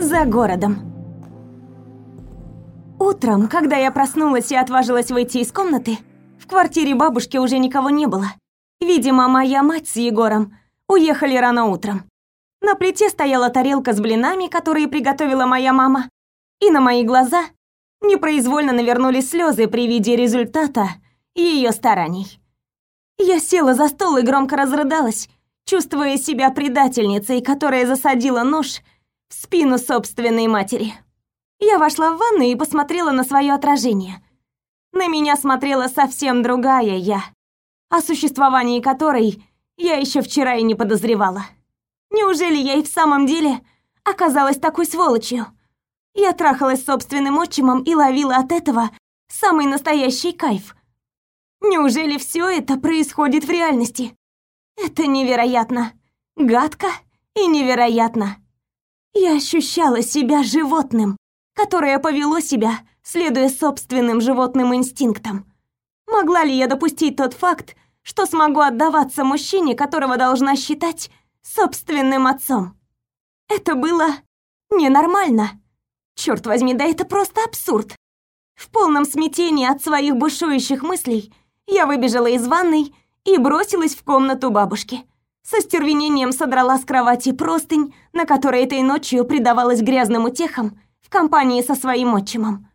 за городом. Утром, когда я проснулась и отважилась выйти из комнаты, в квартире бабушки уже никого не было. Видимо, моя мать с Егором уехали рано утром. На плите стояла тарелка с блинами, которые приготовила моя мама, и на мои глаза непроизвольно навернулись слезы при виде результата ее стараний. Я села за стол и громко разрыдалась, чувствуя себя предательницей, которая засадила нож в спину собственной матери. Я вошла в ванну и посмотрела на свое отражение. На меня смотрела совсем другая я, о существовании которой я еще вчера и не подозревала. Неужели я и в самом деле оказалась такой сволочью? Я трахалась собственным отчимом и ловила от этого самый настоящий кайф. Неужели все это происходит в реальности? Это невероятно, гадко и невероятно. Я ощущала себя животным, которое повело себя, следуя собственным животным инстинктам. Могла ли я допустить тот факт, что смогу отдаваться мужчине, которого должна считать собственным отцом? Это было ненормально. Черт возьми, да это просто абсурд. В полном смятении от своих бушующих мыслей я выбежала из ванной и бросилась в комнату бабушки. Со стервенением содрала с кровати простынь, на которой этой ночью предавалась грязным утехам в компании со своим отчимом.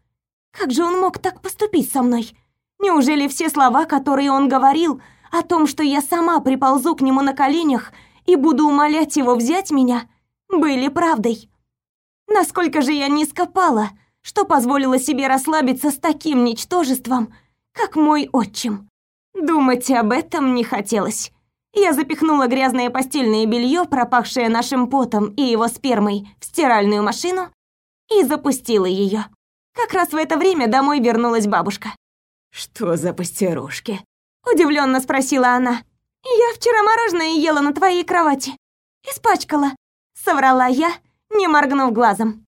Как же он мог так поступить со мной? Неужели все слова, которые он говорил о том, что я сама приползу к нему на коленях и буду умолять его взять меня, были правдой? Насколько же я низко пала, что позволила себе расслабиться с таким ничтожеством, как мой отчим. Думать об этом не хотелось. Я запихнула грязное постельное белье, пропахшее нашим потом и его спермой, в стиральную машину и запустила ее. Как раз в это время домой вернулась бабушка. «Что за постирушки?» Удивленно спросила она. «Я вчера мороженое ела на твоей кровати. Испачкала», — соврала я, не моргнув глазом.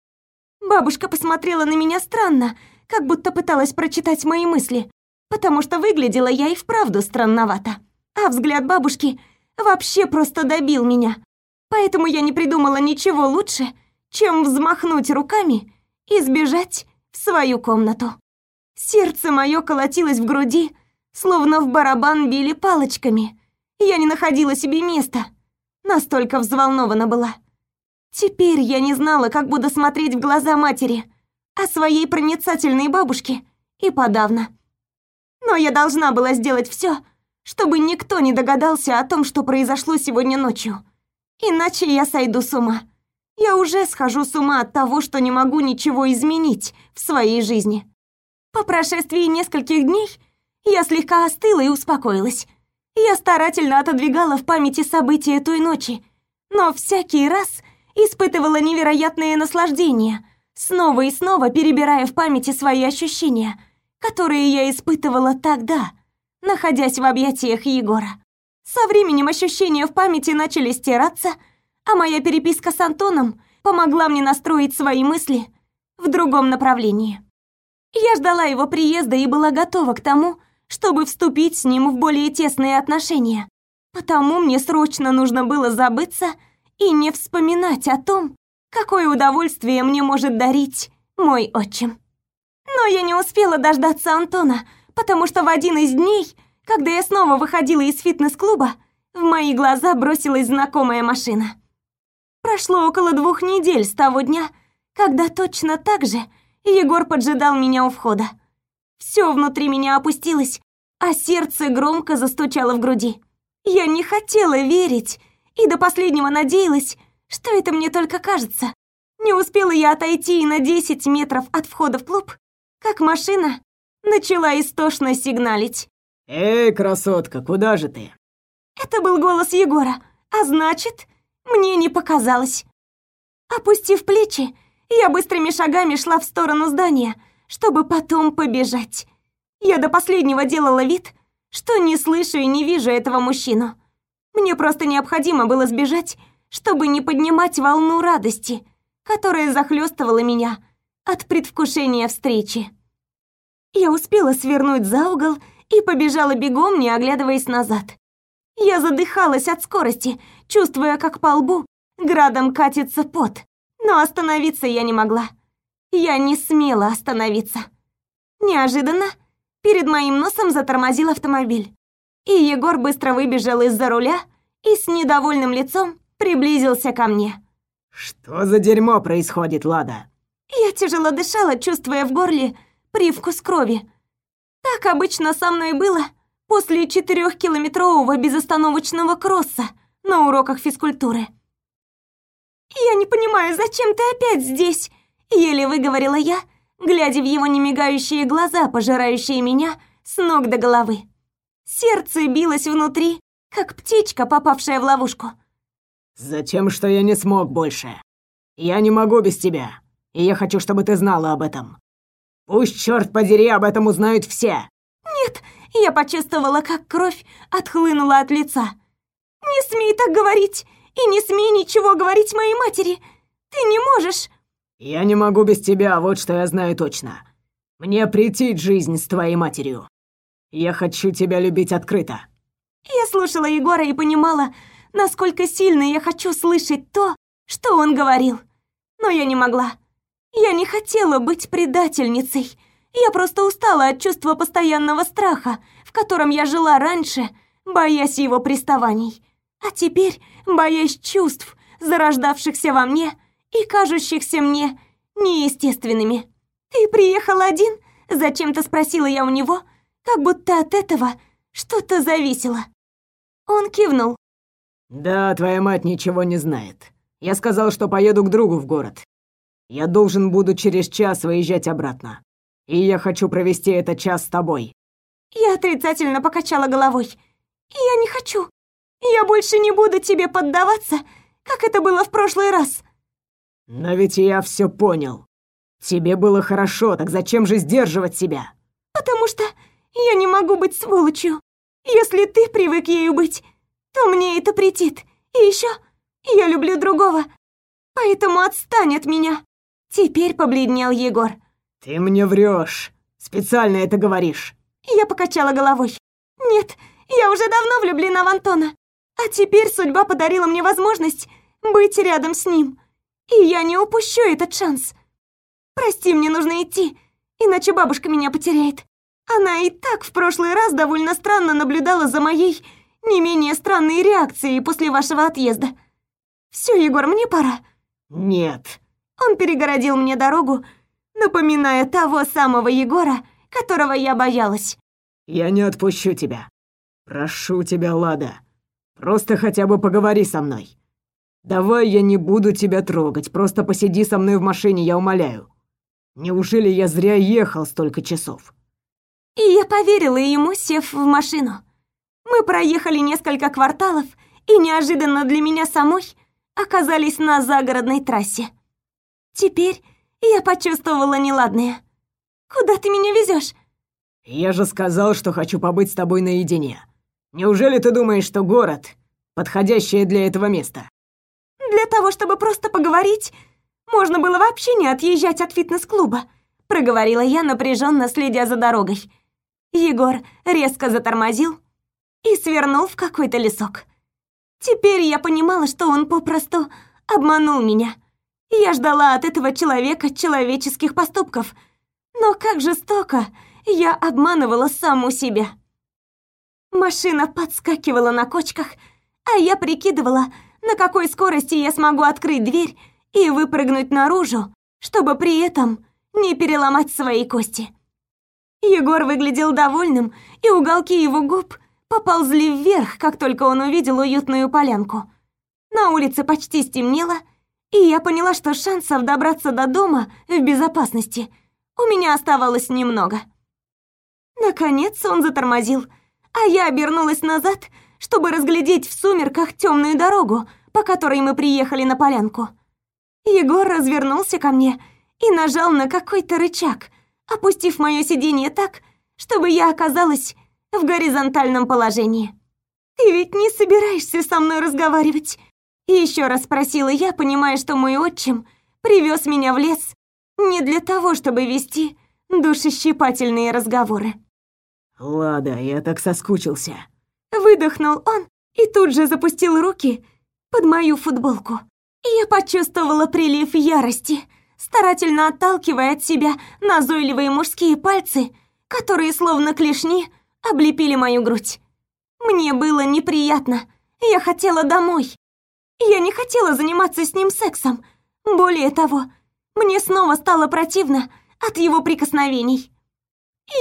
Бабушка посмотрела на меня странно, как будто пыталась прочитать мои мысли, потому что выглядела я и вправду странновато. А взгляд бабушки вообще просто добил меня. Поэтому я не придумала ничего лучше, чем взмахнуть руками и сбежать в свою комнату. Сердце мое колотилось в груди, словно в барабан били палочками. Я не находила себе места. Настолько взволнована была. Теперь я не знала, как буду смотреть в глаза матери, а своей проницательной бабушке и подавно. Но я должна была сделать все, чтобы никто не догадался о том, что произошло сегодня ночью. Иначе я сойду с ума. Я уже схожу с ума от того, что не могу ничего изменить в своей жизни. По прошествии нескольких дней я слегка остыла и успокоилась. Я старательно отодвигала в памяти события той ночи, но всякий раз испытывала невероятное наслаждение, снова и снова перебирая в памяти свои ощущения, которые я испытывала тогда, находясь в объятиях Егора. Со временем ощущения в памяти начали стираться, а моя переписка с Антоном помогла мне настроить свои мысли в другом направлении. Я ждала его приезда и была готова к тому, чтобы вступить с ним в более тесные отношения. Потому мне срочно нужно было забыться и не вспоминать о том, какое удовольствие мне может дарить мой отчим. Но я не успела дождаться Антона, потому что в один из дней, когда я снова выходила из фитнес-клуба, в мои глаза бросилась знакомая машина. Прошло около двух недель с того дня, когда точно так же Егор поджидал меня у входа. Все внутри меня опустилось, а сердце громко застучало в груди. Я не хотела верить и до последнего надеялась, что это мне только кажется. Не успела я отойти и на 10 метров от входа в клуб, как машина начала истошно сигналить. «Эй, красотка, куда же ты?» Это был голос Егора, а значит, мне не показалось. Опустив плечи, я быстрыми шагами шла в сторону здания, чтобы потом побежать. Я до последнего делала вид, что не слышу и не вижу этого мужчину. Мне просто необходимо было сбежать, чтобы не поднимать волну радости, которая захлестывала меня от предвкушения встречи. Я успела свернуть за угол и побежала бегом, не оглядываясь назад. Я задыхалась от скорости, чувствуя, как по лбу градом катится пот. Но остановиться я не могла. Я не смела остановиться. Неожиданно перед моим носом затормозил автомобиль. И Егор быстро выбежал из-за руля и с недовольным лицом приблизился ко мне. Что за дерьмо происходит, Лада? Я тяжело дышала, чувствуя в горле привкус крови. Так обычно со мной было после четырехкилометрового безостановочного кросса на уроках физкультуры. «Я не понимаю, зачем ты опять здесь?» Еле выговорила я, глядя в его немигающие глаза, пожирающие меня с ног до головы. Сердце билось внутри, как птичка, попавшая в ловушку. «Затем, что я не смог больше. Я не могу без тебя, и я хочу, чтобы ты знала об этом. Пусть, черт подери, об этом узнают все!» «Нет!» Я почувствовала, как кровь отхлынула от лица. «Не смей так говорить! И не смей ничего говорить моей матери! Ты не можешь!» «Я не могу без тебя, вот что я знаю точно. Мне претит жизнь с твоей матерью. Я хочу тебя любить открыто». Я слушала Егора и понимала, насколько сильно я хочу слышать то, что он говорил. Но я не могла. Я не хотела быть предательницей. Я просто устала от чувства постоянного страха, в котором я жила раньше, боясь его приставаний. А теперь боясь чувств, зарождавшихся во мне и кажущихся мне неестественными. «Ты приехал один?» – зачем-то спросила я у него, как будто от этого что-то зависело. Он кивнул. «Да, твоя мать ничего не знает. Я сказал, что поеду к другу в город. Я должен буду через час выезжать обратно. И я хочу провести этот час с тобой». Я отрицательно покачала головой. «Я не хочу. Я больше не буду тебе поддаваться, как это было в прошлый раз». «Но ведь я все понял. Тебе было хорошо, так зачем же сдерживать себя?» «Потому что я не могу быть сволочью. Если ты привык ею быть, то мне это претит. И еще я люблю другого, поэтому отстань от меня». Теперь побледнел Егор. «Ты мне врешь. Специально это говоришь». Я покачала головой. «Нет, я уже давно влюблена в Антона. А теперь судьба подарила мне возможность быть рядом с ним. И я не упущу этот шанс. Прости, мне нужно идти, иначе бабушка меня потеряет. Она и так в прошлый раз довольно странно наблюдала за моей не менее странной реакцией после вашего отъезда. Все, Егор, мне пора. Нет. Он перегородил мне дорогу, напоминая того самого Егора, которого я боялась. Я не отпущу тебя. Прошу тебя, Лада. Просто хотя бы поговори со мной. Давай я не буду тебя трогать, просто посиди со мной в машине, я умоляю. Неужели я зря ехал столько часов? И я поверила ему, сев в машину. Мы проехали несколько кварталов и неожиданно для меня самой оказались на загородной трассе. Теперь я почувствовала неладное. Куда ты меня везешь? Я же сказал, что хочу побыть с тобой наедине. Неужели ты думаешь, что город — подходящее для этого место?» «Для того, чтобы просто поговорить, можно было вообще не отъезжать от фитнес-клуба», — проговорила я, напряженно следя за дорогой. Егор резко затормозил и свернул в какой-то лесок. Теперь я понимала, что он попросту обманул меня. Я ждала от этого человека человеческих поступков. Но как жестоко я обманывала саму себя. Машина подскакивала на кочках, а я прикидывала, на какой скорости я смогу открыть дверь и выпрыгнуть наружу, чтобы при этом не переломать свои кости. Егор выглядел довольным, и уголки его губ поползли вверх, как только он увидел уютную полянку. На улице почти стемнело, и я поняла, что шансов добраться до дома в безопасности у меня оставалось немного. Наконец он затормозил, а я обернулась назад, чтобы разглядеть в сумерках темную дорогу, по которой мы приехали на полянку. Егор развернулся ко мне и нажал на какой-то рычаг, опустив мое сиденье так, чтобы я оказалась в горизонтальном положении. «Ты ведь не собираешься со мной разговаривать?» Еще раз спросила я, понимая, что мой отчим привез меня в лес не для того, чтобы вести душещипательные разговоры. «Лада, я так соскучился». Выдохнул он и тут же запустил руки под мою футболку. Я почувствовала прилив ярости, старательно отталкивая от себя назойливые мужские пальцы, которые, словно клешни, облепили мою грудь. Мне было неприятно. Я хотела домой. Я не хотела заниматься с ним сексом. Более того, мне снова стало противно от его прикосновений.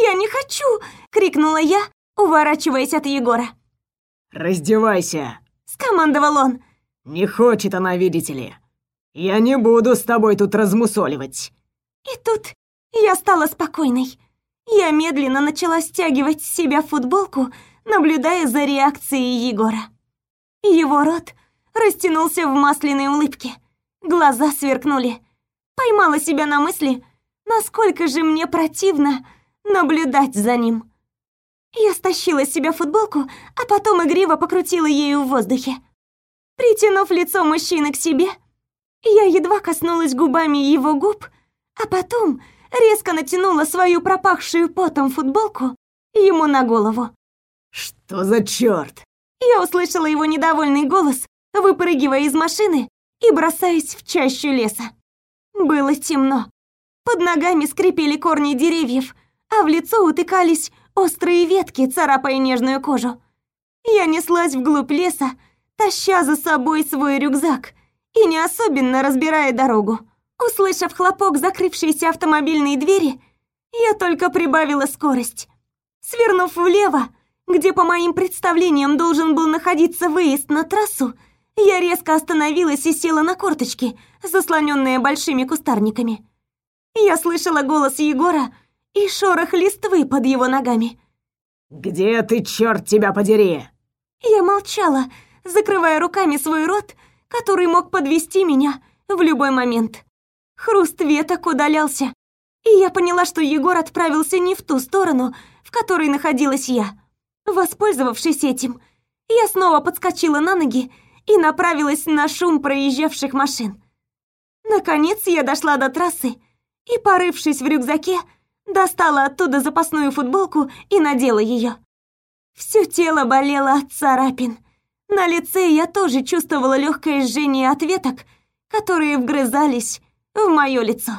«Я не хочу!» — крикнула я, уворачиваясь от Егора. «Раздевайся!» — скомандовал он. «Не хочет она, видите ли. Я не буду с тобой тут размусоливать». И тут я стала спокойной. Я медленно начала стягивать с себя футболку, наблюдая за реакцией Егора. Его рот растянулся в масляной улыбке. Глаза сверкнули. Поймала себя на мысли, насколько же мне противно наблюдать за ним. Я стащила с себя футболку, а потом игриво покрутила ею в воздухе. Притянув лицо мужчины к себе, я едва коснулась губами его губ, а потом резко натянула свою пропахшую потом футболку ему на голову. «Что за черт? Я услышала его недовольный голос, выпрыгивая из машины и бросаясь в чащу леса. Было темно. Под ногами скрипели корни деревьев, а в лицо утыкались острые ветки, царапая нежную кожу. Я неслась вглубь леса, таща за собой свой рюкзак и не особенно разбирая дорогу. Услышав хлопок закрывшейся автомобильной двери, я только прибавила скорость. Свернув влево, где по моим представлениям должен был находиться выезд на трассу, я резко остановилась и села на корточки, заслоненные большими кустарниками. Я слышала голос Егора и шорох листвы под его ногами. «Где ты, черт тебя подери?» Я молчала, закрывая руками свой рот, который мог подвести меня в любой момент. Хруст веток удалялся, и я поняла, что Егор отправился не в ту сторону, в которой находилась я. Воспользовавшись этим, я снова подскочила на ноги и направилась на шум проезжавших машин. Наконец я дошла до трассы и, порывшись в рюкзаке, достала оттуда запасную футболку и надела ее. Все тело болело от царапин. На лице я тоже чувствовала легкое жжение от веток, которые вгрызались в мое лицо.